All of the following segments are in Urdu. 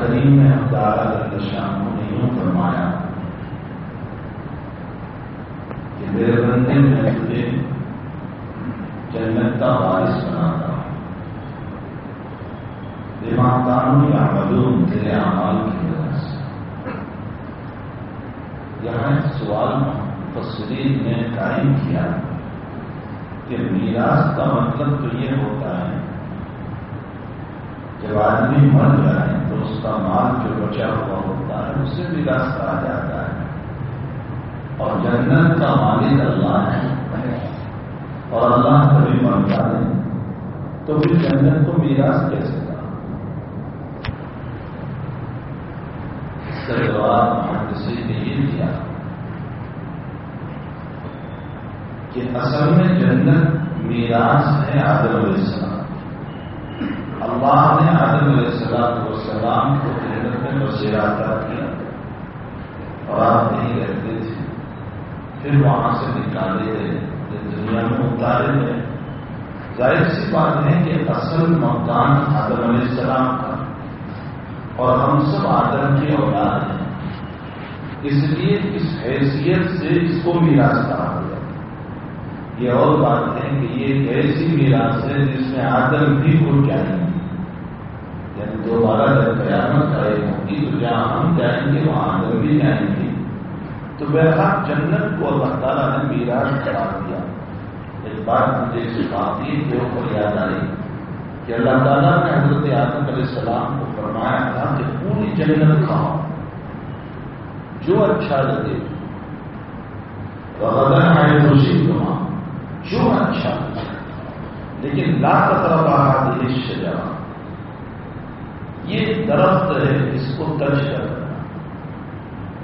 کریم میں ہم شام نے یوں فرمایا کہ میرے بندے میں تجھے جنت کا وارث بناتا ہوں دماغ قانون یا تیرے اعمال کی وجہ سے۔ یہاں ایک سوال مفسرین نے قائم کیا کہ میراث کا مطلب تو یہ ہوتا ہے، جب آدمی مر جائے کا مال جو بچا ہوا ہوتا ہے اسے میراث کہا جاتا ہے۔ اور جنت کا مالک اللہ ہے۔ اور اللہ کبھی مرتا ہے تو پھر جنت کو میراث کیسے کہا اس کا جواب محدثی نے یہ دیا۔ کہ اصل میں جنت میراث ہے آدم علیہ السلام۔ اللہ نے آدم علیہ السلام والسلام کو جنت میں بسیرا عطا کیا اور آپ نہیں رہتے تھے۔ پھر وہاں سے نکالے گئے دنیا میں اتارے گئے۔ ظاہر سی بات ہے کہ اصل مکان آدم علیہ السلام کا۔ اور ہم سب آدم کی اولاد ہیں۔ اس لیے اس حیثیت سے اس کو میراث کہا گیا۔ یہ اور بات ہے کہ یہ ایسی میراث ہے جس میں آدم بھی کو چاہیں گے یعنی دوبارہ جب قیامت آئے ہوگی تو جہاں ہم جائیں گے وہاں آدم بھی جائیں گے تو بہرحال جنت کو اللہ تعالیٰ نے میراث قرار دیا۔ ایک بات مجھے اس بات کے اوپر یاد آئی کہ اللہ تعالیٰ نے حضرت آدم علیہ السلام کو فرمایا تھا کہ پوری جنت کھاؤ۔ جو اچھا لگے۔ غدن آئے خوشی کما جو اچھا لیکن لا طرف آ شجا یہ درخت ہے اس کو ترش کرنا۔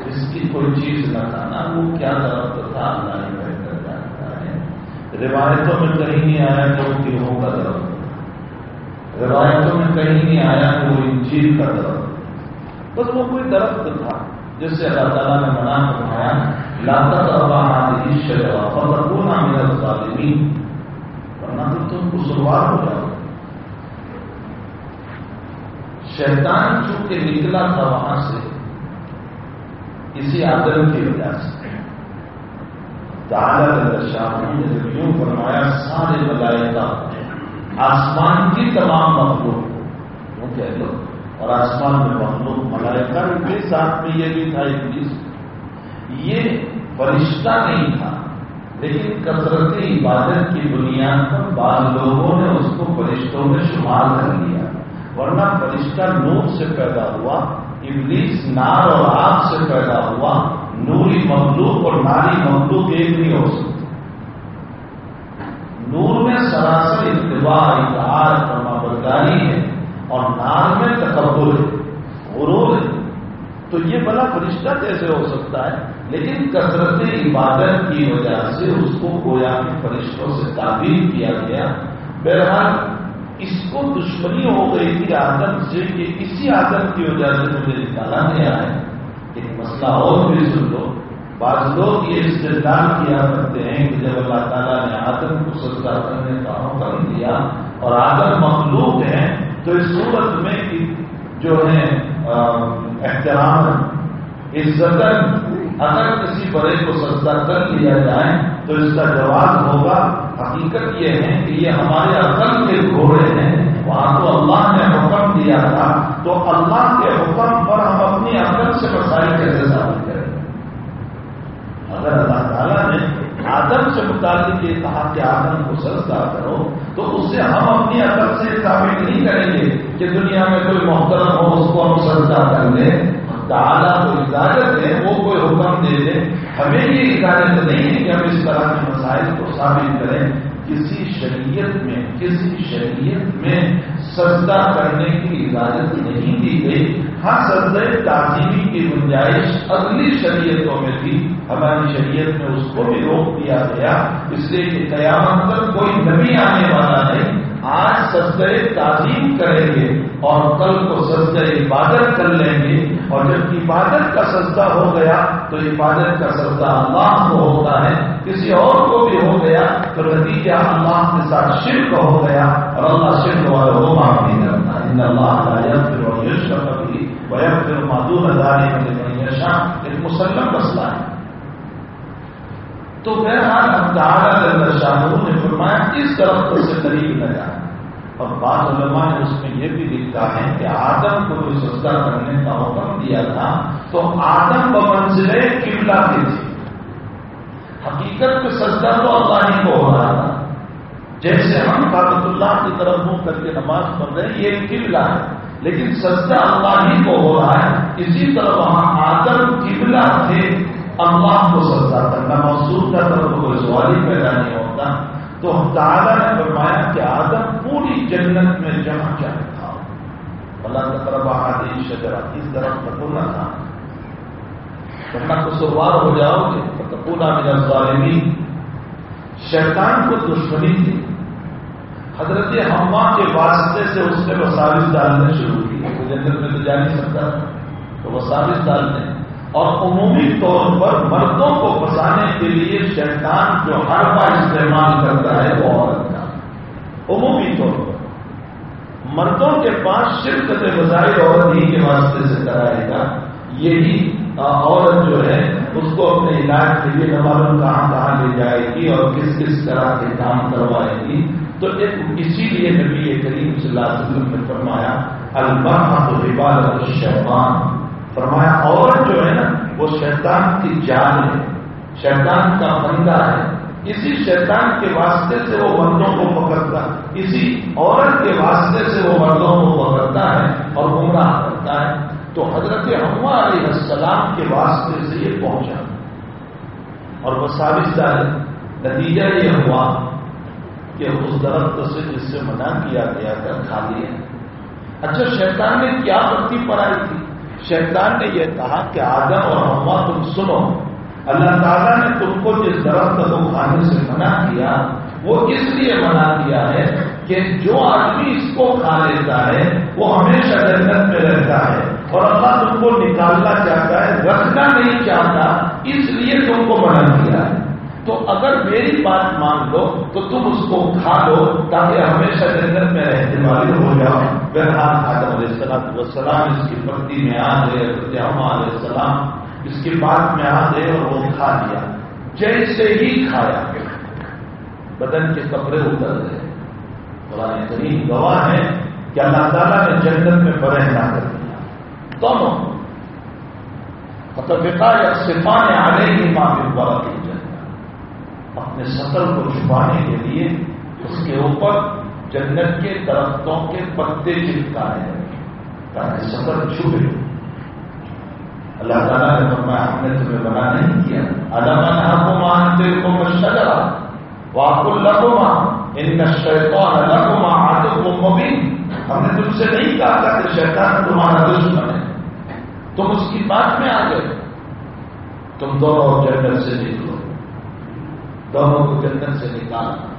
اس کی کوئی چیز نہ کھانا، وہ کیا درخت تھا اللہ ہی بہتر جانتا ہے؟ روایتوں میں کہیں نہیں آیا کہ وہ گروہوں کا درخت روایتوں میں کہیں نہیں آیا کہ وہ انجیل کا درخت بس وہ کوئی درخت تھا جس سے اللہ تعالیٰ نے منع فرمایا لاتا آدمی شجا فضر نہ میرا ظالمین ورنہ تو تم کو شروعات ہو جاؤ شیطان چونکہ نکلا تھا وہاں سے، اسی آدم کی وجہ سے۔ تعالیٰ شاہ نے جب یوں فرمایا، سارے ملائکہ، آسمان کی تمام مخلوق، وہ کہہ لو اور آسمان میں مخلوق، ملائکہ کے ساتھ میں یہ بھی تھا، ابلیس۔ یہ فرشتہ نہیں تھا، لیکن کثرت عبادت کی بنیاد پر بعض لوگوں نے اس کو فرشتوں میں شمار کر لیا ورنہ فرشتہ نور سے پیدا ہوا، ابلیس نار اور آگ سے پیدا ہوا، نوری مخلوق اور ناری مخلوق ایک نہیں ہو سکتی نور میں سراسر اتباع اتحاد فرما برداری ہے اور نار میں تکبر ہے، غرور ہے۔ تو یہ بلا فرشتہ کیسے ہو سکتا ہے؟ لیکن کثرت عبادت کی وجہ سے اس کو گویا کے فرشتوں سے تعبیر کیا گیا۔ بہرحال اس کو دشمنی ہو گئی تھی آدم سے کہ اسی آدم کی وجہ سے مجھے نکالا گیا ہے ایک مسئلہ اور بھی سن لو بعض لوگ یہ استعمال کیا کرتے ہیں کہ جب اللہ تعالیٰ نے آدم کو سجدہ کرنے کا حکم دیا اور آدم مخلوق ہیں، تو اس صورت میں جو ہے احترام عزت اگر کسی بڑے کو سجدہ کر لیا جائے تو اس کا جواب ہوگا حقیقت یہ ہے کہ یہ ہمارے عقل کے گھوڑے ہیں، وہاں تو اللہ نے حکم دیا تھا۔ تو اللہ کے حکم پر ہم اپنی عقل سے مسائل کیسے ثابت کریں؟ اگر اللہ تعالیٰ نے آدم سے متعلق یہ کہا کہ آدم کو سجدہ کرو، تو اس سے ہم اپنی عقل سے ثابت نہیں کریں گے کہ دنیا میں کوئی محترم ہو، اس کو ہم سجدہ کر لیں۔ تعالیٰ کو اجازت ہے وہ کوئی حکم دے دے ہمیں یہ اجازت نہیں ہے کہ ہم اس طرح کے مسائل کو ثابت کریں کسی شریعت میں، کسی شریعت میں سجدہ کرنے کی اجازت نہیں دی گئی۔ ہاں سجدہ تعظیمی کی گنجائش اگلی شریعتوں میں تھی۔ ہماری شریعت میں اس کو بھی روک دیا گیا۔ اس لیے کہ قیامت تک کوئی نبی آنے والا نہیں۔ آج سجدہ تعظیم کریں گے اور کل کو سجدہ عبادت کر لیں گے اور جب عبادت کا سجدہ ہو گیا تو عبادت کا سجدہ اللہ کو ہوتا ہے، کسی اور کو بھی ہو گیا تو نتیجہ اللہ کے ساتھ شرک ہو گیا اور اللہ شرک والے وہ معاف نہیں کرتا ان اللہ کبھی پھر معدور ایک مسلم مسئلہ ہے۔ تو بہرحال ہم تعالیٰ شاہ نے فرمایا، اس درخت سے قریب نہ جانا اور بعض علماء نے اس میں یہ بھی لکھا ہے کہ آدم کو جو سجدہ کرنے کا حکم دیا تھا، تو آدم کو منزلے قبلہ کے تھے حقیقت میں سجدہ تو اللہ ہی کو ہو رہا تھا۔ جیسے ہم کابت اللہ کی طرف منہ کر کے نماز پڑھ رہے ہیں، یہ قبلہ ہے۔ لیکن سجدہ اللہ ہی کو ہو رہا ہے۔ اسی طرح وہاں آدم قبلہ تھے، اللہ کو سجدہ کرنا محسوس کا طرف کوئی سوال ہی پیدا نہیں ہوتا۔ تو تعالیٰ نے فرمایا کہ آدم پوری جنت میں جمع کیا تھا۔ اللہ کا طرف آدی شجرا اس طرف پکونا تھا۔ ورنہ سوار ہو جاؤ گے تو پونا میرا ظالمی شیطان کو دشمنی تھی۔ حضرت ہما کے واسطے سے اس نے وساوس ڈالنے شروع کی جنت میں تو جا نہیں سکتا۔ تو وساوس ڈالنے اور عمومی طور پر مردوں کو بسانے کے لیے شیطان جو ہر بار استعمال کرتا ہے وہ عورت کا۔ عمومی طور پر۔ مردوں کے پاس شرکت وزائی عورت ہی کے واسطے سے کرائے گا۔ یہی عورت جو ہے، اس کو اپنے علاج کے لیے نہ کہاں کہاں لے جائے گی اور کس کس طرح کے کام کروائے گی۔ تو اسی لیے نبی کریم صلی اللہ علیہ وسلم نے فرمایا الباہ تو عبادت فرمایا عورت جو ہے نا، وہ شیطان کی جان ہے، شیطان کا بندہ ہے۔ اسی شیطان کے واسطے سے وہ مردوں کو پکڑتا اسی عورت کے واسطے سے وہ مردوں کو پکڑتا ہے اور گمراہ کرتا ہے۔ تو حضرت ہما علیہ السلام کے واسطے سے یہ پہنچا۔ اور وہ ثابت ہے، نتیجہ یہ ہوا کہ اس درخت سے جس سے منع کیا گیا تھا، کھا لیا۔ اچھا شیطان نے کیا پتی پڑھائی تھی؟ شیطان نے یہ کہا کہ آدم اور ہما تم سنو، اللہ تعالیٰ نے تم کو جس درخت کو کھانے سے منع کیا، وہ اس لیے منع کیا ہے کہ جو آدمی اس کو کھا لیتا ہے، وہ ہمیشہ جنت میں رہتا ہے۔ اور اللہ تم کو نکالنا چاہتا ہے، رکھنا نہیں چاہتا، اس لیے تم کو منع کیا ہے۔ تو اگر میری بات مان لو، تو تم اس کو کھا لو تاکہ ہمیشہ جنت میں رہنے والے ہو جاؤ۔ بہرحال آدم علیہ السلام وسلام اس کی پتی میں آ گئے علیہ السلام اس کی بات میں آ گئے اور وہ کھا لیا۔ جیسے ہی کھایا۔ بدن کے کپڑے اتر گئے۔ قرآن کریم گواہ ہے کہ اللہ تعالیٰ نے جنت میں برہنا کر دیا۔ دونوں۔ مطلب یا صفان آنے کی ماں بھی اپنے سطر کو چھپانے کے لیے اس کے اوپر جنت کے درختوں کے پتے چپکائے ہیں تاکہ سطر چھپے اللہ تعالیٰ نے فرمایا، ہم نے تمہیں بنا نہیں کیا۔ اللہ کو مانتے کو شجرا واپ لگوا ان کا شیطان لگوا آدم کو مبین ہم نے تم سے نہیں کہا تھا کہ شیطان تمہارا دشمن ہے۔ تم اس کی بات میں آ گئے۔ تم دونوں جنگل سے نکلو۔ دونوں کو جنت سے نکالنا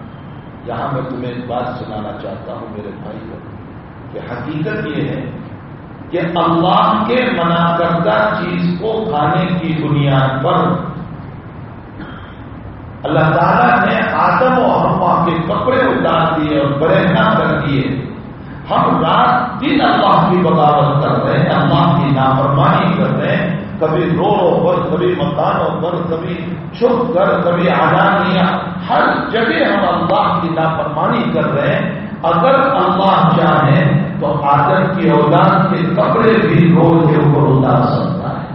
یہاں میں تمہیں ایک بات سنانا چاہتا ہوں میرے بھائی کو، کہ حقیقت یہ ہے کہ اللہ کے منع کردہ چیز کو کھانے کی بنیاد پر اللہ تعالیٰ نے آدم و ہما کے کپڑے اتار دیے اور برہنا کر دیے۔ ہم رات دن اللہ کی بغاوت کر رہے ہیں، اللہ کی نافرمانی کر رہے ہیں۔ کبھی رو رو پر، کبھی مکانوں پر، کبھی چھپ کر، کبھی آزادیاں، ہر جگہ ہم اللہ کی نافرمانی کر رہے ہیں۔ اگر اللہ چاہے تو آدم کی اولاد کے کپڑے بھی روڈ کے اوپر اتار سکتا ہے۔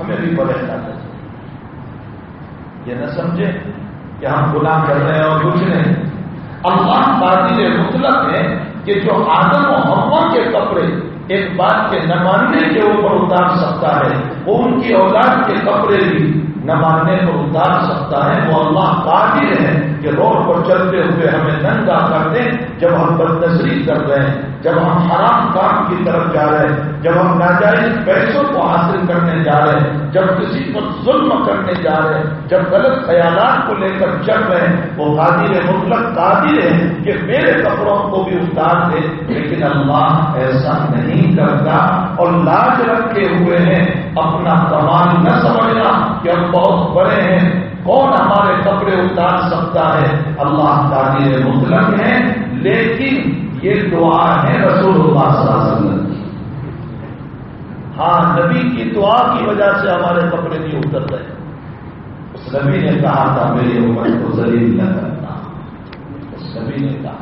ہمیں بھی بڑے ہے یہ نہ سمجھے کہ ہم گناہ کر رہے ہیں اور کچھ نہیں۔ اللہ قادر مطلب ہے کہ جو آدم و ہوا کے کپڑے ایک بات کے نہ ماننے کے اوپر اتار سکتا ہے، وہ ان کی اولاد کے کپڑے بھی نہ ماننے پر اتار سکتا ہے۔ وہ اللہ قادر ہے کہ روڈ پر چلتے ہوئے ہمیں ننگا کر دیں جب ہم بدنظری کر رہے ہیں، جب ہم حرام کام کی طرف جا رہے ہیں۔ جب ہم ناجائز پیسوں کو حاصل کرنے جا رہے ہیں، جب کسی کو ظلم کرنے جا رہے ہیں، جب غلط خیالات کو لے کر چل رہے ہیں، وہ قادر مطلق قادر ہے کہ میرے کپڑوں کو بھی اتار دے، لیکن اللہ ایسا نہیں کرتا۔ اور لاج رکھے ہوئے ہیں، اپنا کمال نہ سمجھنا کہ ہم بہت بڑے ہیں۔ کون ہمارے کپڑے اتار سکتا ہے؟ اللہ تعالی مطلق ہے لیکن یہ دعا ہے رسول اللہ صلی اللہ علیہ وسلم۔ ہاں نبی کی دعا کی وجہ سے ہمارے کپڑے نہیں اتر رہے اس نبی نے کہا تھا، میری عمر کو ذریع نہ کرنا۔ اس نبی نے کہا۔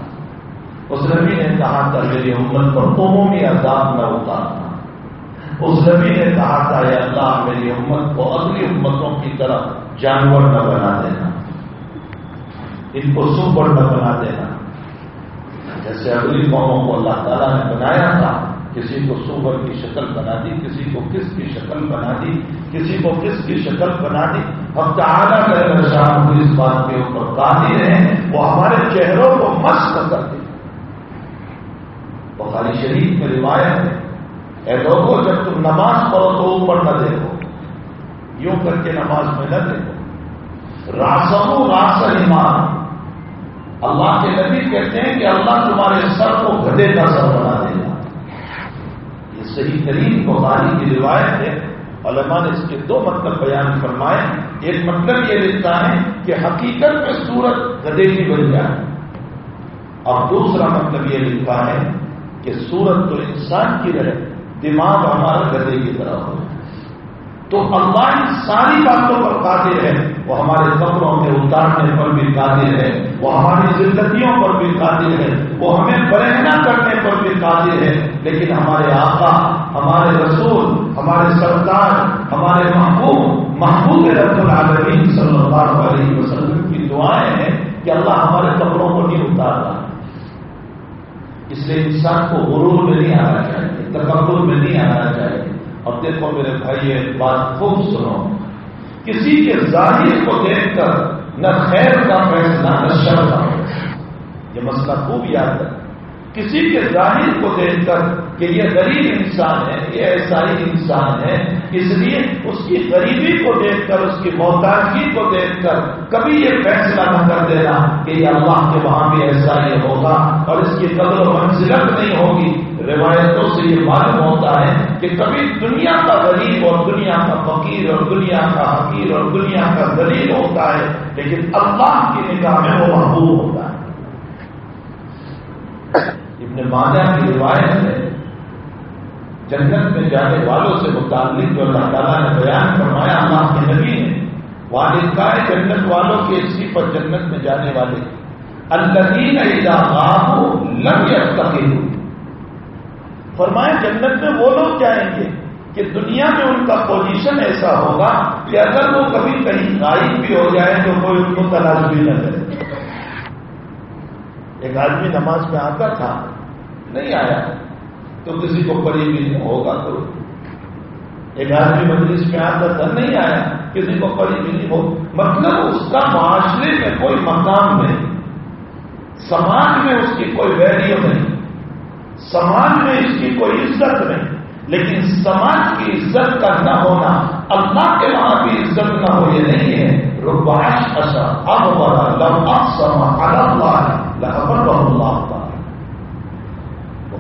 اس نبی نے کہا تھا، میری عمر پر عمومی عذاب نہ اتارنا۔ اس نبی نے کہا تھا یا اللہ، میری امت کو اگلی امتوں کی طرح جانور نہ بنا دینا۔ ان کو سپر نہ بنا دینا۔ جیسے اگلی قوموں کو اللہ تعالیٰ نے بنایا تھا کسی کو سوبر کی شکل بنا دی، کسی کو کس کی شکل بنا دی، کسی کو کس کی شکل بنا دی۔ ہم تعالیٰ شام کو اس بات کے اوپر قادر ہیں وہ ہمارے چہروں کو مست کر دے۔ بخاری شریف میں روایت ہے، اے لوگوں جب تم نماز پڑھو تو اوپر نہ دیکھو، یوں کر کے نماز میں نہ دیکھو۔ راسو راس ایمان۔ اللہ کے نبی کہتے ہیں کہ اللہ تمہارے سر کو گدے کا سر بنا صحیح ترین بخاری کی روایت ہے۔ علماء نے اس کے دو مطلب بیان فرمائے۔ ایک مطلب یہ لکھتا ہے کہ حقیقت میں سورت گدے کی بن جائے۔ اور دوسرا مطلب یہ لکھا ہے کہ سورت تو انسان کی رہے، دماغ ہمارے گدے کی طرح ہو۔ تو اللہ ان ساری باتوں پر قادر ہے۔ وہ ہمارے قبروں کے اتارنے پر بھی قادر ہے، وہ ہماری زندگیوں پر بھی قادر ہے، وہ ہمیں برہنا کرنے پر بھی قادر ہے۔ لیکن ہمارے آقا، ہمارے رسول، ہمارے سردار، ہمارے محبوب محبوب رب العالمین صلی اللہ علیہ وسلم کی دعائیں ہیں کہ اللہ ہمارے قبروں کو نہیں اتار رہا اس لیے انسان کو غرور میں نہیں آنا چاہیے، تکبر میں نہیں آنا چاہیے۔ اور دیکھو میرے بھائی ایک بات خوب سنو۔ کسی کے ظاہر کو دیکھ کر نہ خیر کا فیصلہ، نہ شر کا یہ مسئلہ خوب یاد ہے۔ کسی کے ظاہر کو دیکھ کر کہ یہ غریب انسان ہے، یہ ایسا ہی انسان ہے، اس لیے اس کی غریبی کو دیکھ کر، اس کی محتاجگی کو دیکھ کر کبھی یہ فیصلہ نہ کر دینا کہ یہ اللہ کے وہاں بھی ایسا ہی ہوگا اور اس کی قدر و منزلت نہیں ہوگی۔ روایتوں سے یہ معلوم ہوتا ہے کہ کبھی دنیا کا غریب اور دنیا کا فقیر اور دنیا کا حقیر اور دنیا کا غریب ہوتا ہے، لیکن اللہ کی نگاہ میں وہ محبوب ہوتا ہے۔ ابن ماجہ کی روایت ہے جنت میں جانے والوں سے متعلق جو اللہ تعالیٰ نے بیان فرمایا اللہ کے نبی نے والد کا جنت والوں کے اسی پر جنت میں جانے والے۔ الدین ہو لم یستقل فرمائے جنت میں وہ لوگ جائیں گے کہ دنیا میں ان کا پوزیشن ایسا ہوگا کہ اگر وہ کبھی کہیں غائب بھی ہو جائے تو کوئی ان کو تلاش بھی نہ کرے۔ ایک آدمی نماز میں آتا تھا، نہیں آیا۔ تو کسی کو قریب نہیں ہوگا تو ایک آدمی مجلس میں آتا تھا نہیں آیا، کسی کو قریب نہیں ہو مطلب اس کا معاشرے میں کوئی مقام نہیں، سماج میں اس کی کوئی ویلیو نہیں، سماج میں اس کی کوئی عزت نہیں، لیکن سماج کی عزت کا نہ ہونا، اللہ کے وہاں کی عزت نہ ہو، یہ نہیں ہے۔ رباش اصا اب بڑا لم سما اللہ اللہ۔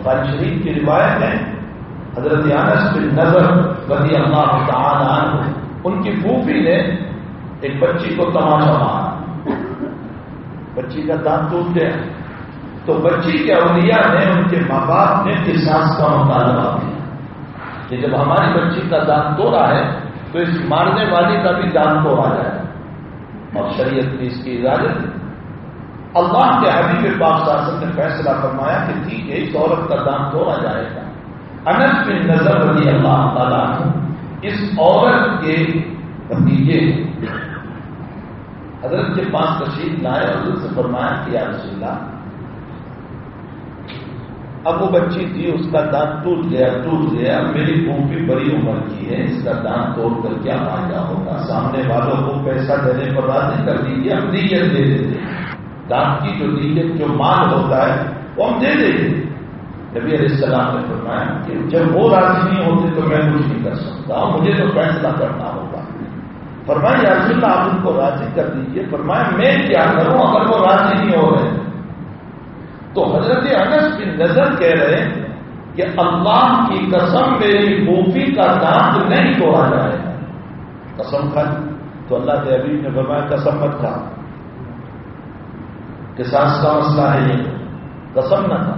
بخاری شریف کی روایت ہے، حضرت انس بن نظر رضی اللہ تعالی عنہ، ان کی پھوپھی نے ایک بچی کو تماشا مارا۔ بچی کا دانت ٹوٹ گیا۔ تو بچی کے اولیاء نے، ان کے ماں باپ نے کساس کا مطالبہ کیا۔ کہ جب ہماری بچی کا دان توڑا ہے، تو اس مارنے والی کا بھی دان توڑا جائے۔ اور شریعت نے اس کی اجازت اللہ کے حبیب پاک شاسن نے فیصلہ فرمایا کہ ٹھیک ہے، اس عورت کا دان توڑا جائے گا۔ انت میں نظر رضی اللہ تعالیٰ اس عورت کے بتیجے حضرت کے پاس تشریف لائے اور حضرت سے فرمایا کہ یا رسول اللہ، اب وہ بچی تھی، اس کا دانت ٹوٹ گیا ٹوٹ گیا۔ میری بھی بڑی عمر کی ہے، اس کا دانت توڑ کر کیا فائدہ ہوگا؟ سامنے والوں کو پیسہ دینے پر راضی کر دیجیے ہم نیت دے دیتے دانت کی جو نیت، جو مال ہوتا ہے، وہ ہم دے دیں گے۔ نبی علیہ السلام نے فرمایا کہ جب وہ راضی نہیں ہوتے تو میں کچھ نہیں کر سکتا مجھے تو فیصلہ کرنا ہوگا۔ فرمایا، یا رسول اللہ، آپ ان کو راضی کر دیجیے فرمایا، میں کیا کروں اگر وہ راضی نہیں ہو رہے؟ تو حضرت انس کی نظر کہہ رہے ہیں کہ اللہ کی قسم میری بوفی کا دانت نہیں توڑا جائے گا۔ قسم کھا۔ تو اللہ کے ابھی نے فرمایا، قسم مت کھا۔ کہ سانس کا مسئلہ ہے یہ۔ قسم نہ تھا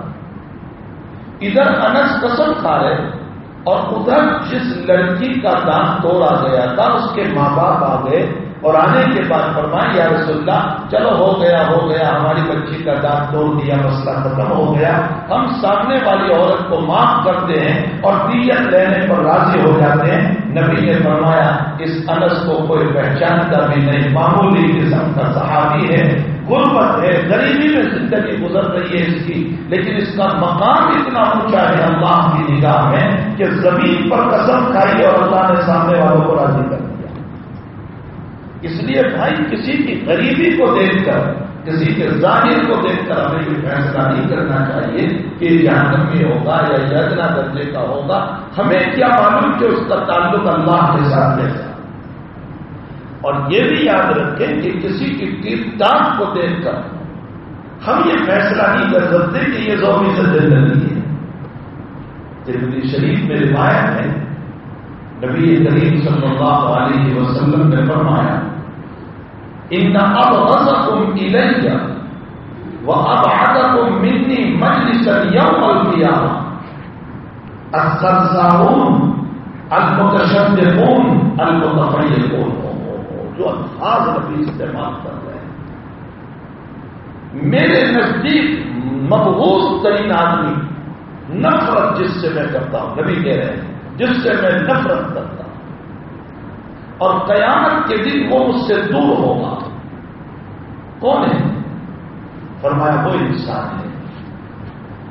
ادھر انس قسم کھا رہے اور ادھر جس لڑکی کا دانت توڑا گیا تھا، اس کے ماں باپ آ گئے اور آنے کے بعد فرمائے، یا رسول اللہ، چلو، ہو گیا ہو گیا، ہماری بچی کا دانت توڑ دیا، مسئلہ ختم ہو گیا۔ ہم سامنے والی عورت کو معاف کرتے ہیں اور دیت لینے پر راضی ہو جاتے ہیں۔ نبی نے فرمایا، اس انس کو کوئی پہچانتا بھی نہیں، معمولی قسم کا صحابی ہے۔ غربت ہے، غریبی میں زندگی گزر رہی ہے اس کی۔ لیکن اس کا مقام اتنا اونچا ہے، اللہ کی نگاہ میں کہ زمین پر قسم کھائی اور اللہ نے سامنے والوں کو راضی کر دیا۔ اس لیے بھائی، کسی کی غریبی کو دیکھ کر، کسی کے ظاہر کو دیکھ کر ہمیں یہ فیصلہ نہیں کرنا چاہیے کہ جہنم میں ہوگا یا یتنا درجے کا ہوگا۔ ہمیں کیا معلوم کہ اس کا تعلق اللہ کے ساتھ جیسا اور یہ بھی یاد رکھیں کہ کسی کی کردار کو دیکھ کر ہم یہ فیصلہ نہیں کر سکتے کہ یہ زومی سے زندگی ہے۔ ترمدی شریف میں روایت ہے، نبی کریم صلی اللہ علیہ وسلم نے فرمایا، ان اب غزکم الیہ و اب عدکم منی مجلس یوم القیامہ۔ السرساؤن المتشدقون المتفیقون جو الفاظ نبی استعمال کر رہے ہیں۔ میرے نزدیک مقبوض ترین آدمی نفرت جس سے میں کرتا ہوں، نبی کہہ رہے ہیں، جس سے میں نفرت کرتا ہوں۔ اور قیامت کے دن وہ اس سے دور ہوگا۔ کون ہے؟ فرمایا وہ انسان ہے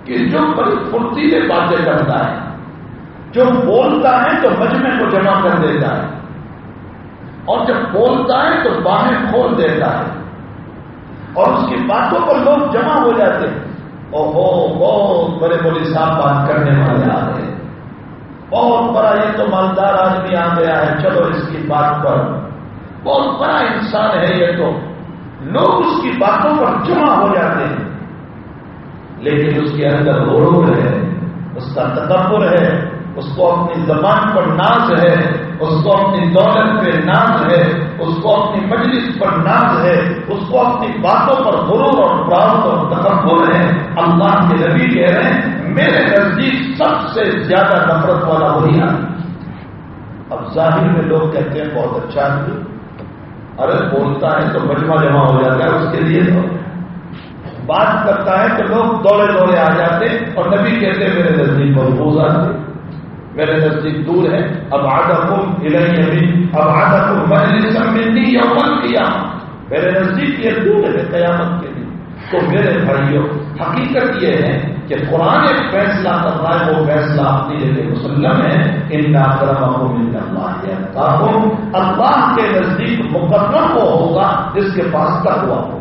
کہ جو بڑی پھرتیلے باتیں کرتا ہے، جو بولتا ہے تو مجمے کو جمع کر دیتا ہے۔ اور جب بولتا ہے تو باہیں کھول دیتا ہے۔ اور اس کی باتوں پر لوگ جمع ہو جاتے ہیں۔ او ہو بہت بڑے بڑے صاحب بات کرنے والے آ رہے ہیں بہت بڑا، یہ تو مالدار آدمی آ گیا ہے۔ چلو اس کی بات پر۔ بہت بڑا انسان ہے یہ تو۔ لوگ اس کی باتوں پر جمع ہو جاتے ہیں۔ لیکن اس کے اندر غرور ہے، اس کا تکبر ہے، اس کو اپنی زبان پر ناز ہے۔ اس کو اپنی دولت پہ ناز ہے، اس کو اپنی مجلس پر ناز ہے، اس کو اپنی باتوں پر غرور اور پراؤ اور تکبر ہے اللہ کے نبی کہہ رہے ہیں، میرے نزدیک سب سے زیادہ نفرت والا وہی آدمی اب ظاہر میں لوگ کہتے ہیں، بہت اچھا آدمی ارے، بولتا ہے تو مجمع جمع ہو جاتا ہے، اس کے لیے تو۔ بات کرتا ہے تو لوگ دوڑے دوڑے آ جاتے اور نبی کہتے ہیں، میرے نزدیک محبوظ آدمی میرے نزدیک دور ہے۔ اب آدھا کم اب آدھا کم مجلس یومن کیا میرے نزدیک یہ دور ہے قیامت کے لیے تو میرے بھائیوں، حقیقت یہ ہے کہ قرآن ایک فیصلہ کر رہا ہے، وہ فیصلہ اپنی جگہ مسلم ہے۔ ان اللہ اللہ کے نزدیک مقدم وہ ہوگا جس کے پاس تک ہوا ہو۔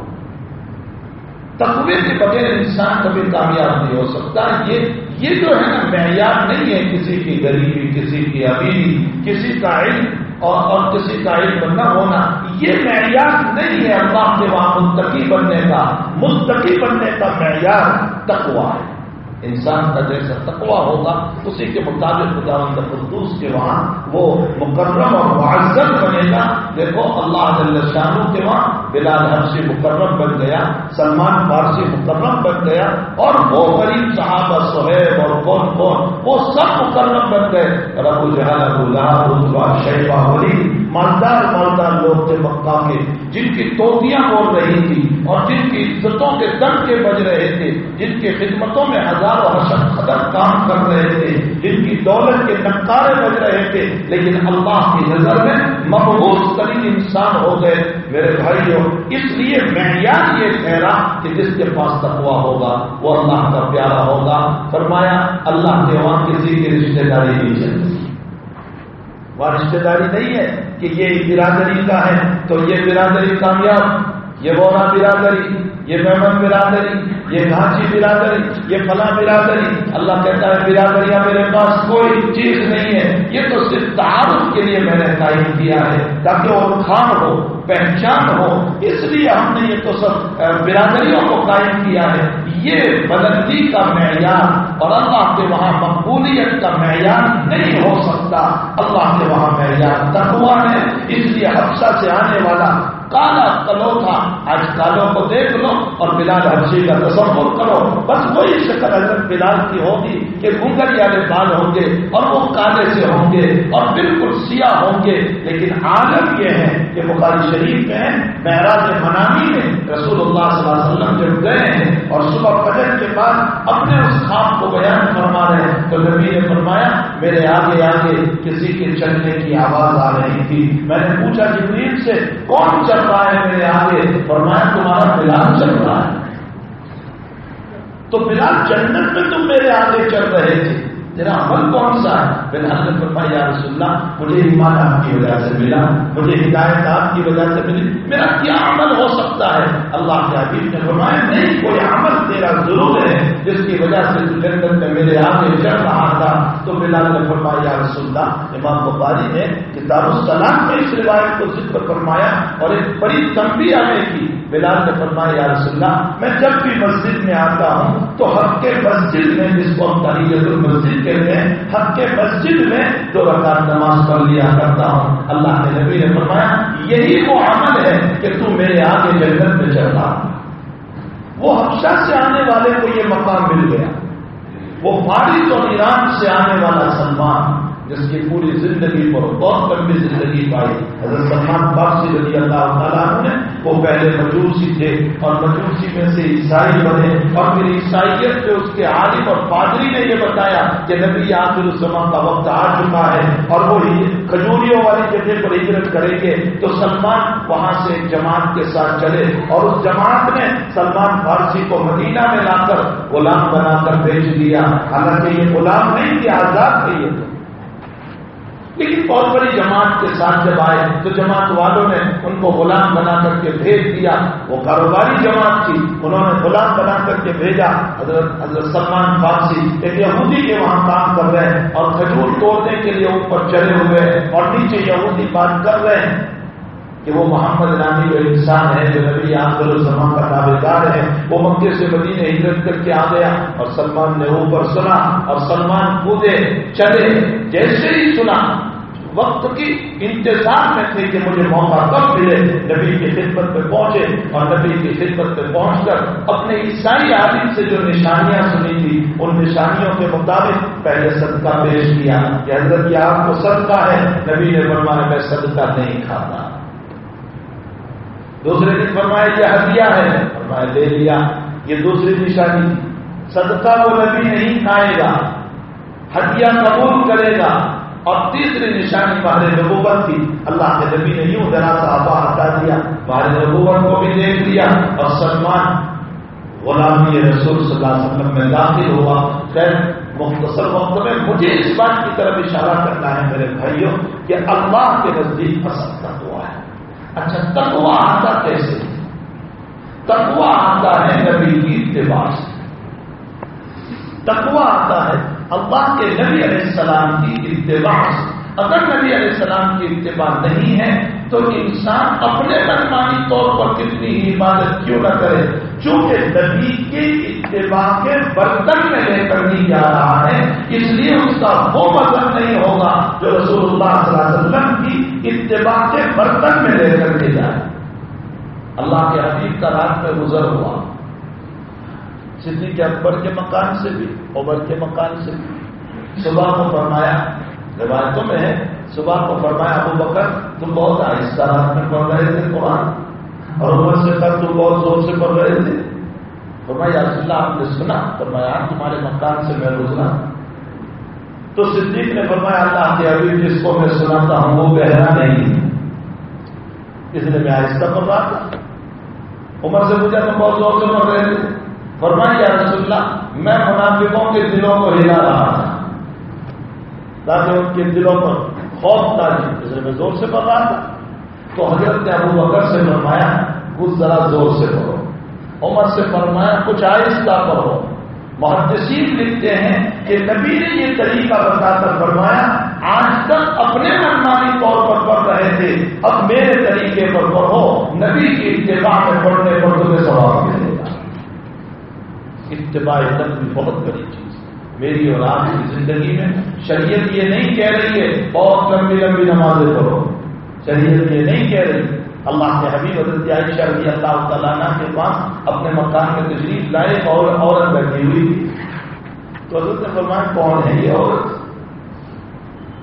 تقوی کے بغیر انسان کبھی کامیاب نہیں ہو سکتا۔ یہ یہ جو ہے نا معیار نہیں ہے کسی کی غریبی، کسی کی امیری کسی کا علم، اور اور کسی کا علم نہ ہونا، یہ معیار نہیں ہے اللہ کے وہاں منتقی بننے کا۔ منتقی بننے کا معیار تقوا ہے۔ انسان کا جیسا تقوا ہوگا اسی کے مطابق خدا قدوس کے وہاں وہ مقرر اور معذر بنے گا۔ دیکھو، اللہ شاہوں کے وہاں بلال حفصی مکرم بن گیا، سلمان فارسی مکرم بن گیا، اور وہ غریب صحابہ سہیب اور کون کون، وہ سب مکرم بن گئے۔ ربو جہاں شیبہ ولی مالدار مالدار لوگ تھے مکہ کے، جن کی توتیاں بول رہی تھی اور جن کی عزتوں کے در کے بج رہے تھے، جن کی خدمتوں میں ہزاروں حسن قدر کام کر رہے تھے، جن کی دولت کے نکارے بج رہے تھے، لیکن اللہ کی نظر میں مقبوض ترین انسان ہو گئے۔ میرے بھائیوں اس لیے معیار یہ ٹھہرا کہ جس کے پاس تقوا ہوگا، وہ اللہ کا پیارا ہوگا۔ فرمایا، اللہ کے وہاں کسی کی رشتے داری نہیں چلتی وہاں رشتے داری نہیں ہے کہ یہ برادری کا ہے تو یہ برادری کامیاب یہ بونا برادری، یہ محمد برادری، یہ گھانچی برادری، یہ فلاں برادری۔ اللہ کہتا ہے، برادریاں میرے پاس کوئی چیز نہیں ہے۔ یہ تو صرف تعارف کے لیے میں نے قائم کیا ہے۔ تاکہ وہ خان ہو، پہچان ہو۔ اس لیے ہم نے یہ تو سب برادریوں کو قائم کیا ہے۔ یہ بلندی کا معیار اور اللہ کے وہاں مقبولیت کا معیار نہیں ہو سکتا۔ اللہ کے وہاں معیار تقوا ہے۔ اس لیے حفصہ سے آنے والا کالا کلو تھا۔ آج کالوں کو دیکھ لو اور بلال حفصی کا تصور کرو۔ بس وہی شکل حضرت بلال کی ہوگی کہ گنگل والے بال ہوں گے اور وہ کالے سے ہوں گے اور بالکل سیاہ ہوں گے۔ لیکن عالم یہ ہے کہ بخاری شریف میں، معراج منامی میں رسول اللہ صلی اللہ علیہ وسلم جب گئے ہیں اور صبح فجر کے بعد اپنے اس خواب کو بیان فرما رہے ہیں، تو نبی نے فرمایا، میرے آگے آگے کسی کے چلنے کی آواز آ رہی تھی۔ میں نے پوچھا، جبریل سے کون چل رہا ہے میرے آگے، فرمایا تمہارا بلال چل رہا ہے۔ تو بلال جنت میں تم میرے آگے چل رہے تھے۔ تیرا عمل کون سا ہے؟ بلال نے فرمایا، یا رسول اللہ، مجھے ایمان آپ کی وجہ سے ملا، مجھے ہدایت آپ کی وجہ سے ملی، میرا کیا عمل ہو سکتا ہے؟ اللہ کے حبیب نے فرمایا، نہیں، کوئی عمل تیرا ضرور ہے، جس کی وجہ سے جنت میں میرے آگے چڑھ رہا تھا۔ تو بلال نے فرمایا، یا رسول اللہ، امام بخاری نے کتاب السلام میں اس روایت کو ذکر فرمایا اور ایک بڑی تنبیہ ہمیں کی۔ بلال نے فرمایا، یا رسول اللہ، میں جب بھی مسجد میں آتا ہوں تو حق کے مسجد میں جس کو ہم تحریت المسجد کہتے ہیں، حق کے مسجد میں دو رکعت نماز پڑھ لیا کرتا ہوں۔ اللہ کے نبی نے فرمایا، یہی وہ عمل ہے کہ تو میرے آگے جنت میں چلتا۔ وہ حفصہ سے آنے والے کو یہ مقام مل گیا۔ وہ فارغ اور ایران سے آنے والا سلمان۔ جس کی پوری زندگی پر بہت لمبی زندگی پائی۔ حضرت سلمان فارسی رضی اللہ تعالیٰ نے، وہ پہلے مجوسی تھے اور مجوسی میں سے عیسائی بنے۔ اور پھر عیسائیت سے اس کے عالم اور پادری نے یہ بتایا کہ نبی آخر السلمان کا وقت آ چکا ہے۔ اور وہ کھجوریوں والی جگہ پر ہجرت کریں گے تو سلمان وہاں سے ایک جماعت کے ساتھ چلے۔ اور اس جماعت نے سلمان فارسی کو مدینہ میں لا کر غلام بنا کر بھیج دیا۔ حالانکہ یہ غلام نہیں تھے، آزاد تھے یہ۔ لیکن بہت بڑی جماعت کے ساتھ جب آئے، تو جماعت والوں نے ان کو غلام بنا کر کے بھیج دیا۔ وہ کاروباری جماعت تھی، انہوں نے غلام بنا کر کے بھیجا۔ حضرت حضرت سلمان فارسی ایک یہودی کے وہاں کام کر رہے ہیں اور کھجور توڑنے کے لیے اوپر چڑھے ہوئے اور نیچے یہودی بات کر رہے ہیں کہ وہ محمد نامی جو انسان ہے، جو نبی آخر الزمان کا دعوے دار ہے، وہ مکے سے مدینے ہجرت کر کے آ گیا اور سلمان نے اوپر سنا اور سلمان کودے، چلے، جیسے ہی سنا وقت کی انتظار میں تھے کہ مجھے موقع کب ملے۔ نبی کی خدمت پہ پہنچے اور نبی کی خدمت پہ پہنچ کر اپنے عیسائی عالم سے جو نشانیاں سنی تھی، ان نشانیوں کے مطابق پہلے صدقہ پیش کیا کہ حضرت یہ آپ کو صدقہ ہے۔ نبی نے فرمایا، میں صدقہ نہیں کھاتا۔ دوسرے دن فرمایا، یہ ہدیہ ہے۔ فرمایا، لے لیا۔ یہ دوسری نشانی صدقہ وہ نبی نہیں کھائے گا۔ ہدیہ قبول کرے گا۔ اور تیسری نشانی باہر نبوت تھی۔ اللہ کے نبی نے یوں ذرا سا آبا ہٹا دیا باہر نبوت کو بھی دیکھ لیا اور سلمان غلامی رسول صلی اللہ علیہ وسلم میں داخل ہوا۔ خیر، مختصر وقت میں مجھے اس بات کی طرف اشارہ کرنا ہے میرے بھائیوں کہ اللہ کے نزدیک پسند کا ہوا ہے۔ اچھا تکوا آتا کیسے؟ تکوا آتا ہے نبی کی اتباع سے۔ تکوا آتا ہے اللہ کے نبی علیہ السلام کی اتباع اگر نبی علیہ السلام کی اتباع نہیں ہے، تو انسان اپنے منمانی طور پر کتنی ہی عبادت کیوں نہ کرے؟ چونکہ نبی کے اتباع کے برتن میں لے کر نہیں جا رہا ہے، اس لیے اس کا وہ مذہب نہیں ہوگا جو رسول اللہ صلی اللہ علیہ وسلم کی اتباع کے برتن میں لے کر کے جائے۔ اللہ کے حبیب کا رات میں گزر ہوا۔ صدیق اکبر کے مکان سے بھی، عمر کے مکان سے بھی۔ صبح کو فرمایا، روایتوں میں ہے، صبح کو فرمایا، ابو بکر، تم بہت آہستہ رات میں پڑھ رہے تھے قرآن۔ اور عمر سے کر تم بہت زور سے پڑھ رہے تھے۔ فرمایا اللہ، آپ نے سنا۔ فرمایا تمہارے مکان سے میں گزرا۔ تو صدیق نے فرمایا، اللہ کے ابھی جس کو میں سناتا ہوں، وہ گہرا نہیں اس لیے میں آہستہ پڑھ رہا تھا۔ عمر سے پوچھا، تم بہت زور سے پڑھ رہے تھے؟ فرمایا رسول اللہ، میں منافقوں کے دلوں کو ہلا رہا تھا. تاکہ ان کے دلوں پر خوف تاجی اس میں زور سے پڑھ رہا تھا۔ تو حضرت نے ابو بکر سے فرمایا کچھ ذرا زور سے پڑھو۔ عمر سے فرمایا، کچھ آہستہ پڑھو۔ محدثین لکھتے ہیں کہ نبی نے یہ طریقہ بتا کر فرمایا، آج تک اپنے منمانی طور پر پڑھ رہے تھے، اب میرے طریقے پر پڑھو۔ نبی کی اتباع میں پڑھنے پر تمہیں سوال ملے گا اتباع بھی بہت بڑی چیز میری اور آپ کی زندگی میں شریعت یہ نہیں کہہ رہی ہے، بہت لمبی لمبی نمازیں پڑھو۔ شریعت یہ نہیں کہہ رہی۔ اللہ کے حبیب حضرت عائشہ رضی اللہ تعالیٰ کے پاس اپنے مکان میں تشریف لائے اور عورت بیٹھی ہوئی تو حضرت نے فرمایا، کون ہے یہ عورت؟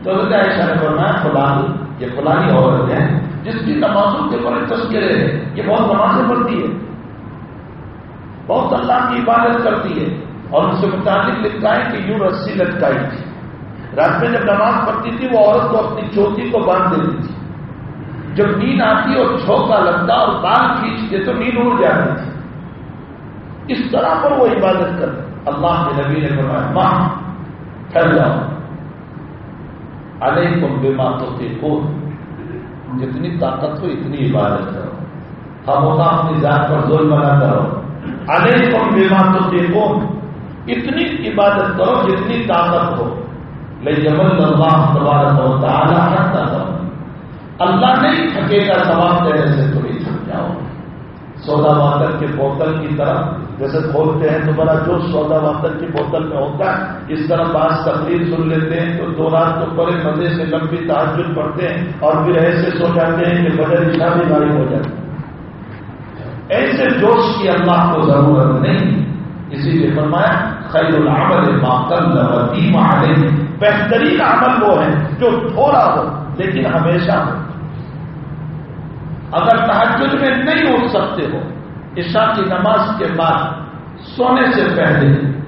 تو حضرت عائشہ نے فرمایا، فلانی، یہ فلانی عورت ہے جس کی نمازوں کے بڑے تذکرے ہیں۔ یہ بہت نمازیں پڑھتی ہے۔ بہت اللہ کی عبادت کرتی ہے اور ان سے متعلق لکھتا ہے کہ یوں رسی لٹکائی تھی۔ رات میں جب نماز پڑھتی تھی، وہ عورت کو اپنی چوتی کو باندھ دیتی تھی۔ جب نیند آتی اور چھوکا لگتا اور بال کھینچتے تو نیند اڑ جاتی تھی۔ اس طرح پر وہ عبادت کر اللہ کے نبی نے فرمایا، ماں ٹھہر جاؤ ارے تم بے ماتوں کے کو جتنی طاقت ہو اتنی عبادت کرو۔ ہم ہوتا اپنی ذات پر ظلم نہ کرو۔ ارے تم بے ماتوں کے کون اتنی عبادت کرو جتنی طاقت ہو۔ لے جمل اللہ تبارک و تعالیٰ اللہ نہیں تھکے گا ثواب دینے سے تو تھک جاؤ سودا واتر کے بوتل کی طرح جیسے کھولتے ہیں تو بڑا جو سودا واتر کی بوتل میں ہوتا ہے۔ اس طرح بعض تقریر سن لیتے ہیں تو دو رات تو بڑے مزے سے لمبی تعجب پڑتے ہیں اور پھر ایسے سو جاتے ہیں کہ بدل عشا بھی گاڑی ہو جاتی ایسے جوش کی اللہ کو ضرورت نہیں۔ اسی لیے فرمایا خیر العمل ما بہترین عمل وہ ہے جو تھوڑا ہو لیکن ہمیشہ ہو۔ اگر تحجد میں نہیں اٹھ سکتے ہو، عشاء کی نماز کے بعد سونے سے پہلے،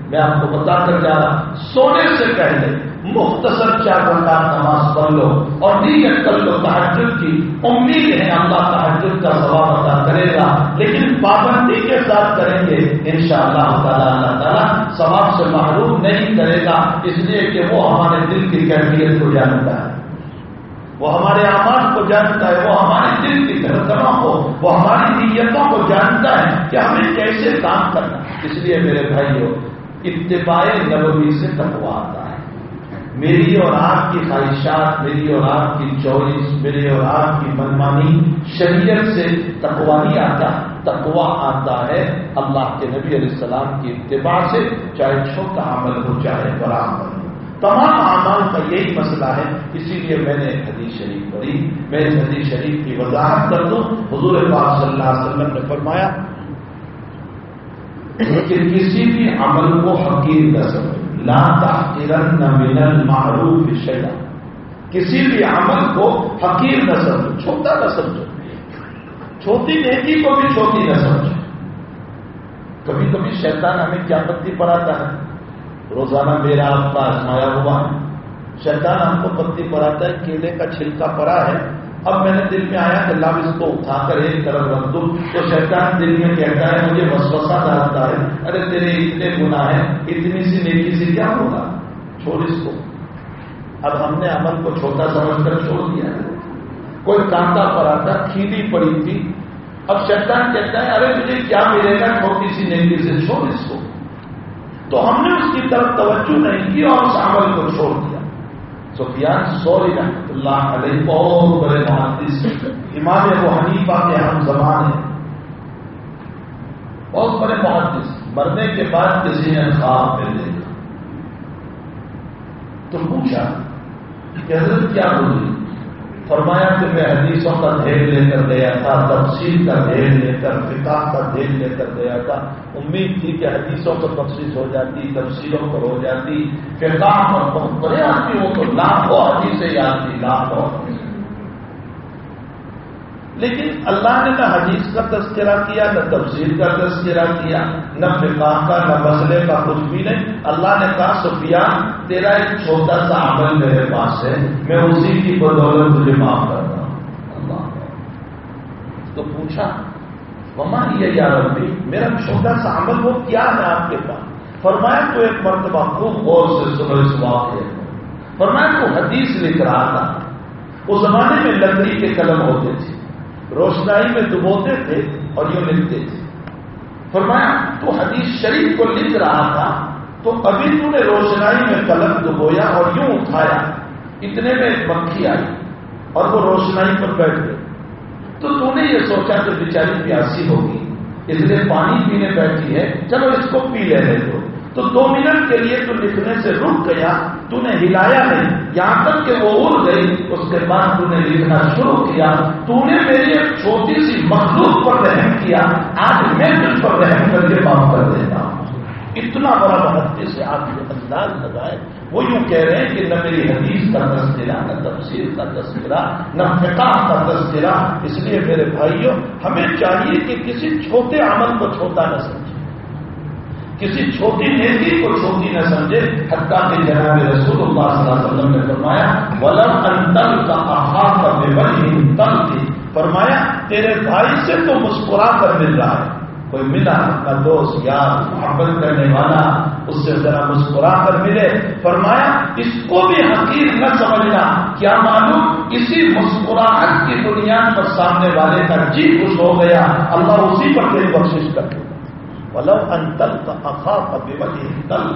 میں آپ کو بتا کر جا رہا سونے سے پہلے مختصر چار گھنٹہ نماز پڑھ لو اور نیت کر لو تحجد کی۔ امید ہے اللہ تحجد کا ثواب ادا کرے گا۔ لیکن پابندی کے ساتھ کریں گے ان شاء اللہ تعالیٰ اللہ تعالیٰ ثواب سے محروم نہیں کرے گا۔ اس لیے کہ وہ ہمارے دل کی کیفیت کو جانتا ہے۔ وہ ہمارے آواز کو جانتا ہے، وہ ہمارے دل کی دھڑکنوں کو، وہ ہماری نیتوں کو جانتا ہے کہ ہمیں کیسے کام کرنا۔ اس لیے میرے بھائیوں اتباع نبوی سے تکوا آتا میری اور آپ کی خواہشات، میری اور آپ کی چوائس، میری اور آپ کی منمانی شریعت سے تکوا نہیں آتا تکوا آتا ہے اللہ کے نبی علیہ السلام کی اتباع سے، چاہے چھوٹا عمل ہو، چاہے بڑا عمل ہو۔ تمام اعمال کا یہی مسئلہ ہے، اسی لیے میں نے حدیث شریف پڑھی۔ میں اس حدیث شریف کی وضاحت کر دوں۔ حضور پاک صلی اللہ علیہ وسلم نے فرمایا کہ کسی بھی عمل کو حقیر نہ سمجھو۔ لا تحقرن من المعروف شیئا کسی بھی عمل کو حقیر نہ سمجھو، چھوٹا نہ سمجھو۔ چھوٹی نیکی کو بھی چھوٹی نہ سمجھو۔ کبھی کبھی شیطان ہمیں کیا پتی پڑھاتا ہے۔ روزانہ میرا آپ کا آزمایا ہوا ہے۔ شیطان ہم کو پتی پر آتا ہے، کیلے کا چھلکا پڑا ہے۔ اب میں نے دل میں آیا کہ اللہ اس کو اٹھا کر ایک طرف رکھ دوں تو شیطان دل میں کہتا ہے، مجھے وسوسہ ڈالتا ہے۔ ارے تیرے اتنے گنا ہے اتنی سی نیکی سے کیا ہوگا؟ چھوڑ اس کو۔ اب ہم نے عمل کو چھوٹا سمجھ کر چھوڑ دیا۔ ہے کوئی کانٹا پر آتا کھیلی پڑی تھی۔ اب شیطان کہتا ہے، ارے تجھے کیا ملے گا چھوٹی سی نیکی سے؟ چھوڑ اس کو۔ تو ہم نے اس کی طرف توجہ نہیں کی اور اس عمل کو چھوڑ دیا۔ سفیان سوری رحمت اللہ علیہ، بہت بڑے محدث امام ابو حنیفہ کے ہم زمان ہیں۔ بہت بڑے محدث۔ مرنے کے بعد کسی نے خواب میں دیکھا۔ تو پوچھا کہ حضرت کیا بولی فرمایا کہ میں حدیثوں کا ڈھیر لے کر گیا تھا، تفصیل کا ڈھیر لے کر فکا کا ڈھیر لے کر گیا تھا۔ امید تھی کہ حدیثوں پر تفصیل ہو جاتی، تفصیلوں پر ہو جاتی فقہ پر بہت بڑے آدمی ہو تو لاکھوں حدیثیں یاد تھی لاکھوں۔ لیکن اللہ نے نہ حدیث کا تذکرہ کیا، نہ تفصیل کا تذکرہ کیا، نہ فقہ کا، نہ مسئلے کا کچھ بھی نہیں۔ اللہ نے کہا، سفیان، تیرا ایک چھوٹا سا عمل میرے پاس ہے، میں اسی کی بدولت تجھے معاف کرتا ہوں۔ اللہ۔ تو پوچھا مما یہ یا ربی؟ میرا چھوٹا سا عمل وہ کیا ہے آپ کے پاس؟ فرمایا، تو ایک مرتبہ خوب غور سے سنو اس واقعے فرمایا، تو حدیث لکھ رہا تھا۔ اس زمانے میں لکڑی کے قلم ہوتے تھے۔ روشنائی میں ڈبوتے تھے اور یوں لکھتے تھے۔ فرمایا، تو حدیث شریف کو لکھ رہا تھا، تو ابھی تو نے روشنائی میں قلم ڈبویا اور یوں اٹھایا۔ اتنے میں ایک مکھی آئی اور وہ روشنائی پر بیٹھ گئی۔ تو تو نے یہ سوچا کہ بیچاری پیاسی ہوگی اس لیے پانی پینے بیٹھی ہے، چلو اس کو پی لینے دو تو دو منٹ کے لیے تو لکھنے سے رک گیا۔ تو نے ہلایا نہیں یہاں تک کہ وہ اڑ گئی، اس کے بعد تو نے لکھنا شروع کیا۔ تو نے میری ایک چھوٹی سی مخلوق پر رحم کیا۔ آج میں تجھ پر رحم کر کے معاف کر دیتا ہوں۔ اتنا بڑا محدے سے آپ جو انداز لگائے۔ وہ یوں کہہ رہے ہیں کہ نہ میری حدیث کا تذکرہ، نہ تفصیل کا تذکرہ، نہ فقہ کا تذکرہ۔ اس لیے میرے بھائیوں، ہمیں چاہیے کہ کسی چھوٹے عمل کو چھوٹا نہ سمجھے۔ کسی چھوٹی نیتی کو چھوٹی نہ سمجھے، حتیٰ کہ جناب رسول اللہ صلی اللہ علیہ وسلم نے فرمایا، ولم انتل کا آہار کا بے تل تھی فرمایا، تیرے بھائی سے تو مسکرا کر مل رہا ہے۔ کوئی ملا کا دوست یار محبت کرنے والا، اس سے ذرا مسکرا کر ملے۔ فرمایا، اس کو بھی حقیق نہ سمجھنا۔ کیا معلوم، اسی مسکراہٹ کی بنیاد پر سامنے والے کا جی خوش ہو گیا۔ اللہ اسی پر تیری بخش کر دے انتل اخاف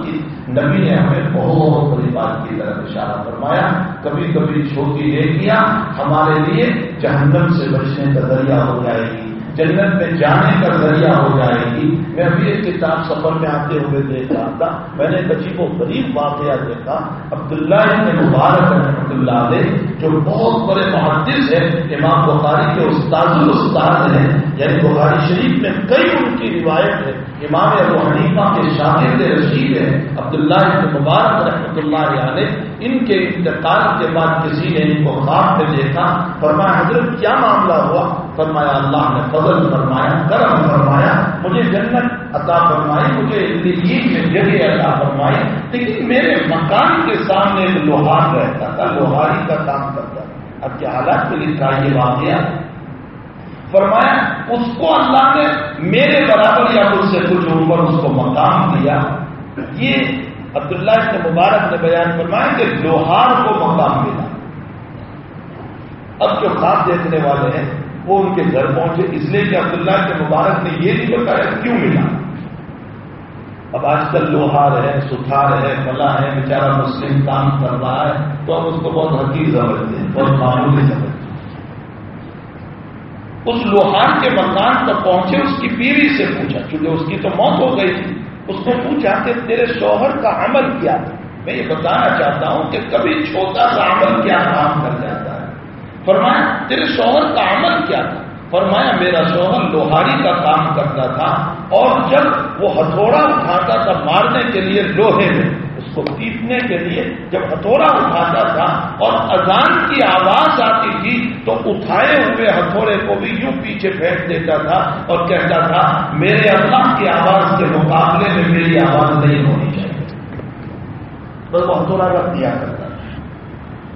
کی نبی نے ہمیں بہت بڑی بات کی طرف اشارہ فرمایا، کبھی کبھی چھوٹی لے کیا ہمارے لیے جہنم سے بچنے کا ذریعہ ہو جائے گی۔ جنت میں جانے کا ذریعہ ہو جائے گی۔ میں ابھی ایک کتاب سفر میں آتے ہوئے دیکھ رہا تھا۔ میں نے عجیب و غریب واقعہ دیکھا۔ عبداللہ ابن مبارک رحمۃ اللہ علیہ، جو بہت بڑے محدث ہیں، امام بخاری کے استاد الاستاد ہیں یعنی بخاری شریف میں کئی ان کی روایت ہے۔ امام ابو حنیفہ کے شاہد رشید ہے عبداللہ ابن مبارک رحمۃ اللہ علیہ ان کے انتقال کے بعد کسی نے ان کو خواب میں دیکھا، فرمایا، حضرت، کیا معاملہ ہوا؟ فرمایا، اللہ نے فضل فرمایا، کرم فرمایا، مجھے جنت عطا فرمائی، مجھے میں جگہ عطا فرمائی، لیکن میرے مکان کے سامنے ایک لوہار رہتا تھا، لوہاری کا کام کرتا تھا۔ اب کیا حالات کے لیے یہ واقعہ۔ فرمایا، اس کو اللہ نے میرے برابر یا مجھ سے کچھ اوپر اس کو مقام دیا۔ یہ عبداللہ ابن مبارک نے بیان فرمایا کہ لوہار کو مقام ملا۔ اب جو خواب دیکھنے والے ہیں، وہ ان کے گھر پہنچے، اس لیے کہ عبداللہ کے مبارک نے یہ نہیں بتایا کیوں ملا۔ اب آج کل لوہار ہے سکھار ہے، فلاں ہے، بیچارہ مسلم کام کر رہا ہے، تو ہم اس کو بہت حقیق سمجھتے ہیں، بہت معمولی سمجھتے ہیں۔ اس لوہار کے مکان تک پہنچے، اس کی بیوی سے پوچھا، چونکہ اس کی تو موت ہو گئی تھی۔ اس نے پوچھا کہ تیرے شوہر کا عمل کیا تھا؟ میں یہ بتانا چاہتا ہوں کہ کبھی چھوٹا سا عمل کیا کام کر جاتا ہے؟ فرمایا، تیرے شوہر کا عمل کیا تھا؟ فرمایا، میرا شوہر لوہاری کا کام کرتا تھا اور جب وہ ہتھوڑا اٹھاتا تھا مارنے کے لیے لوہے میں کو پیٹنے کے لیے جب ہتھوڑا اٹھاتا تھا اور اذان کی آواز آتی تھی تو اٹھائے ہوئے ہتھوڑے کو بھی یوں پیچھے پھینک دیتا تھا اور کہتا تھا، میرے اللہ کی آواز کے مقابلے میں میری آواز نہیں ہونی چاہیے۔ بس وہ ہتھوڑا رکھ دیا کرتا تھا۔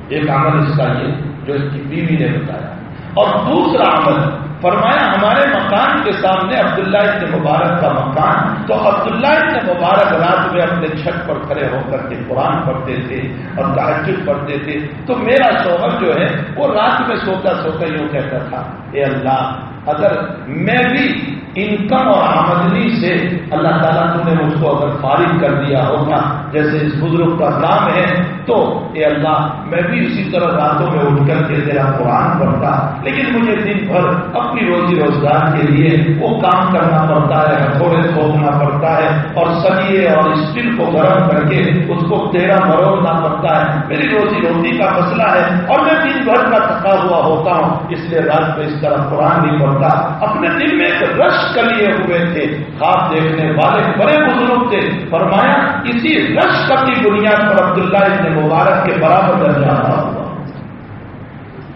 ایک عمل اس کا یہ جو اس کی بیوی نے بتایا۔ اور دوسرا عمل فرمایا ہمارے مکان کے سامنے عبداللہ ابن مبارک کا مکان، تو عبداللہ ابن مبارک رات میں اپنے چھت پر کھڑے ہو کر کے قرآن پڑھتے تھے اور تعجب پڑھتے تھے۔ تو میرا شوہر جو ہے، وہ رات میں سوتا سوتا یوں کہتا تھا، اے اللہ، اگر میں بھی انکم اور آمدنی سے اللہ تعالیٰ تم نے مجھ کو اگر فارغ کر دیا ہوگا، جیسے اس بزرگ کا کام ہے، تو اے اللہ، میں بھی اسی طرح راتوں میں اٹھ کر کے تیرا قرآن پڑھتا۔ لیکن مجھے دن بھر اپنی روزی روزگار کے لیے وہ کام کرنا پڑتا ہے ہتھوڑے تھوکنا پڑتا ہے، اور سلیے اور اسٹیل کو گرم کر کے اس کو تیرا مروڑنا پڑتا ہے۔ میری روزی روٹی کا مسئلہ ہے، اور میں دن بھر کا تھکا ہوا ہوتا ہوں، اس لیے رات میں اس طرح قرآن نہیں پڑتا اپنے دل میں ایک رش کلیے ہوئے تھے۔ خواب دیکھنے والے بڑے بزرگ تھے۔ فرمایا، اسی رش کی بنیاد پر عبداللہ ابن مبارک کے برابر درجہ ہوا۔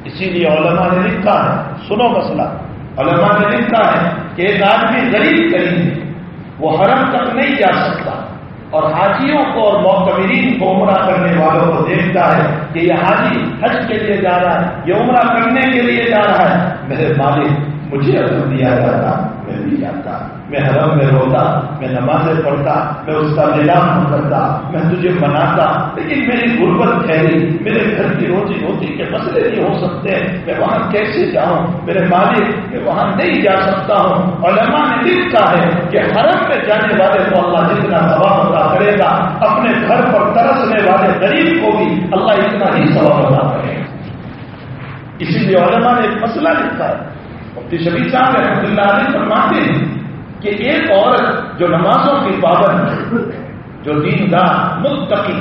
اسی لیے علماء نے لکھا ہے، سنو مسئلہ۔ علماء نے لکھا ہے کہ ایک آدمی غریب غریب ہے، وہ حرم تک نہیں جا سکتا۔ اور حاجیوں کو اور معتمرین کو عمرہ کرنے والوں کو دیکھتا ہے کہ یہ حاجی حج کے لیے جا رہا ہے، یہ عمرہ کرنے کے لیے جا رہا ہے۔ میرے مالک، مجھے اگر دیا جاتا۔ میں بھی جاتا۔ میں حرم میں روتا، میں نمازیں پڑھتا، میں اس کا نظام کرتا میں تجھے مناتا۔ لیکن میری غربت ٹھہری، میرے گھر کی روزی روٹی کے مسئلے نہیں ہو سکتے۔ میں وہاں کیسے جاؤں؟ میرے مالک، میں وہاں نہیں جا سکتا ہوں۔ علماء نے لکھا ہے کہ حرم میں جانے والے کو اللہ جتنا ثواب ادا کرے گا، اپنے گھر پر ترسنے والے غریب کو بھی اللہ اتنا ہی ثواب ادا کرے گا۔ اسی لیے علماء نے ایک مسئلہ لکھا ہے۔ مفتی شبیر صاحب رحمۃ اللہ علیہ فرماتے ہیں کہ ایک عورت جو نمازوں کی پابند جو دین دار متقی،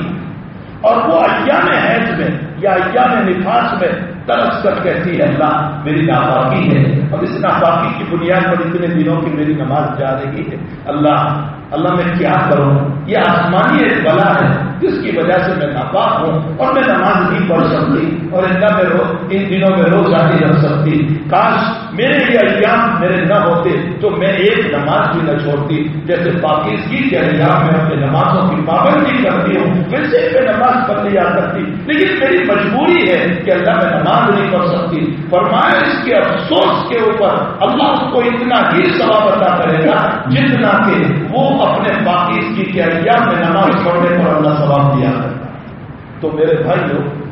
اور وہ ایام حیض میں یا ایام نفاس میں ترس کر کہتی ہے، اللہ میری ناپاکی ہے اور اس ناپاکی کی بنیاد پر اتنے دنوں کی میری نماز جا رہی ہے۔ اللہ اللہ میں کیا کروں؟ یہ آسمانی ایک بلا ہے۔ جس کی وجہ سے میں ناپاک ہوں اور میں نماز نہیں پڑھ سکتی اور میں ان دنوں میں روز جاری رکھ سکتی۔ کاش میرے یہ ایام میرے نہ ہوتے تو میں ایک نماز بھی نہ چھوڑتی۔ جیسے پاکیزگی کے ایام میں اپنے نمازوں کی پابندی کرتی ہوں ویسے میں نماز پڑھ لیا کرتی لیکن میری مجبوری ہے کہ اللہ میں نماز نہیں پڑھ سکتی۔ فرمایا اس کے افسوس کے اوپر اللہ اس کو اتنا ہی ثواب عطا کرے گا جتنا کہ وہ اپنے باقی کی کیا میں نماز پڑھنے پر اللہ ثواب دیا تو میرے بھائی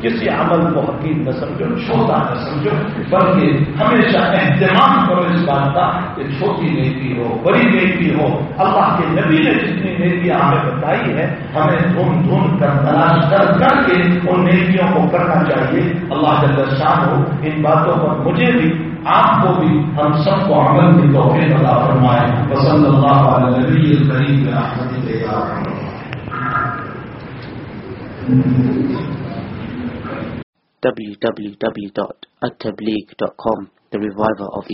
کسی عمل کو حقیق نہ سمجھو، چھوٹا نہ سمجھو، بلکہ ہمیشہ اہتمام کرو اس بات کا کہ چھوٹی نیکی ہو، بڑی نیکی ہو۔ اللہ کے نبی نے جتنی نیکی ہمیں بتائی ہے، ہمیں دھون دھون کر تلاش کر کر کے ان نیکیوں کو کرنا چاہیے۔ اللہ جل شان ہو ان باتوں پر مجھے بھی، آپ کو بھی ہم سب کو عمل کی توفیق عطا فرمائے۔ وصلی اللہ علی نبی الکریم رحمت www.attableek.com The Reviver of